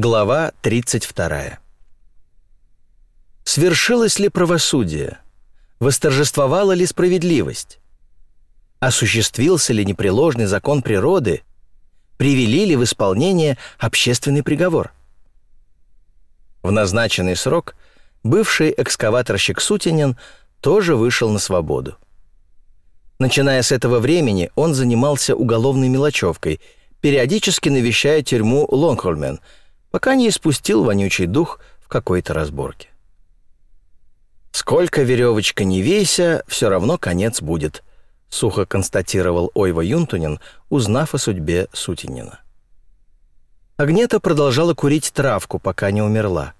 Глава 32. Свершилось ли правосудие? Восторжествовала ли справедливость? Осуществился ли непреложный закон природы? Привели ли в исполнение общественный приговор? В назначенный срок бывший экскаваторщик Сутинин тоже вышел на свободу. Начиная с этого времени он занимался уголовной мелочевкой, периодически навещая тюрьму Лонгхольмен, пока не испустил вонючий дух в какой-то разборке. «Сколько веревочка не вейся, все равно конец будет», — сухо констатировал Ойва Юнтунин, узнав о судьбе Сутинина. Агнета продолжала курить травку, пока не умерла.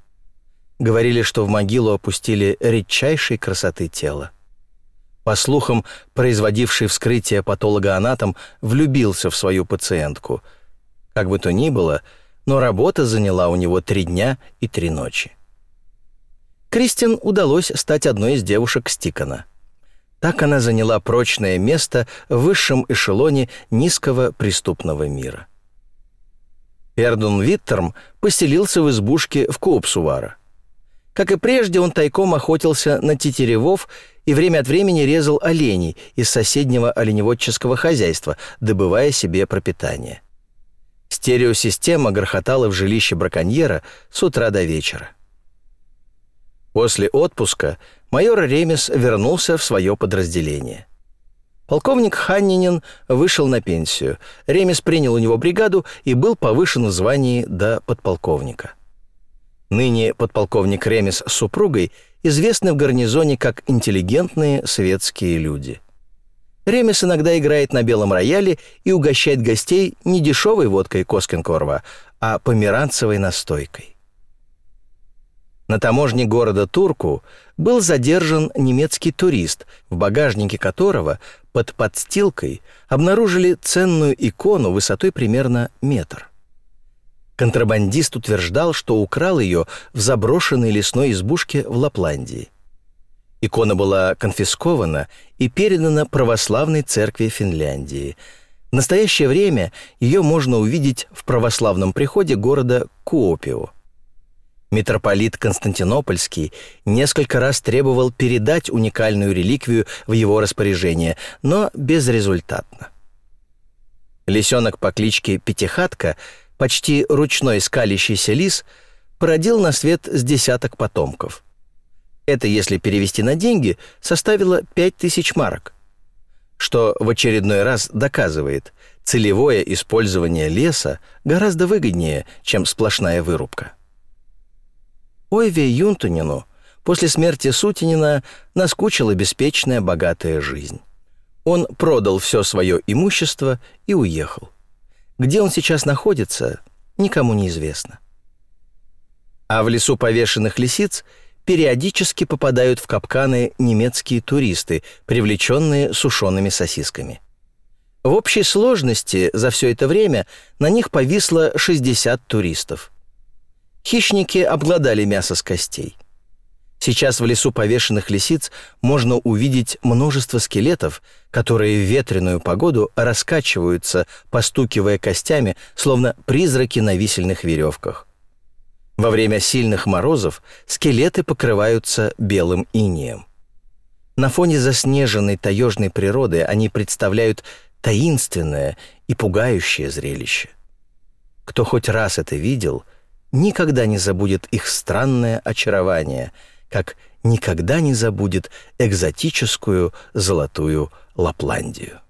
Говорили, что в могилу опустили редчайшей красоты тело. По слухам, производивший вскрытие патологоанатом влюбился в свою пациентку. Как бы то ни было, но работа заняла у него три дня и три ночи. Кристин удалось стать одной из девушек Стикона. Так она заняла прочное место в высшем эшелоне низкого преступного мира. Эрдун Виттерм поселился в избушке в Коупсувара. Как и прежде, он тайком охотился на тетеревов и время от времени резал оленей из соседнего оленеводческого хозяйства, добывая себе пропитание. Стереосистема грохотала в жилище браконьера с утра до вечера. После отпуска майор Ремес вернулся в свое подразделение. Полковник Ханнинин вышел на пенсию. Ремес принял у него бригаду и был повышен в звании до подполковника. Ныне подполковник Ремес с супругой известны в гарнизоне как интеллигентные светские люди. Ремес иногда играет на белом рояле и угощает гостей не дешевой водкой Коскинкорва, а померанцевой настойкой. На таможне города Турку был задержан немецкий турист, в багажнике которого под подстилкой обнаружили ценную икону высотой примерно метр. Контрабандист утверждал, что украл ее в заброшенной лесной избушке в Лапландии. Икона была конфискована и передана православной церкви Финляндии. В настоящее время ее можно увидеть в православном приходе города Куопио. Митрополит Константинопольский несколько раз требовал передать уникальную реликвию в его распоряжение, но безрезультатно. Лисенок по кличке Пятихатка – почти ручной скалящийся лис породил на свет с десяток потомков. Это, если перевести на деньги, составило 5000 марок, что в очередной раз доказывает, целевое использование леса гораздо выгоднее, чем сплошная вырубка. Ойве Юнтунину после смерти Сутинина наскучила беспечная богатая жизнь. Он продал все свое имущество и уехал. Где он сейчас находится, никому не известно. А в лесу повешенных лисиц периодически попадают в капканы немецкие туристы, привлеченные сушеными сосисками. В общей сложности за все это время на них повисло 60 туристов. Хищники обглодали мясо с костей – Сейчас в лесу повешенных лисиц можно увидеть множество скелетов, которые в ветреную погоду раскачиваются, постукивая костями, словно призраки на висельных веревках. Во время сильных морозов скелеты покрываются белым инеем. На фоне заснеженной таежной природы они представляют таинственное и пугающее зрелище. Кто хоть раз это видел, никогда не забудет их странное очарование — как никогда не забудет экзотическую золотую Лапландию.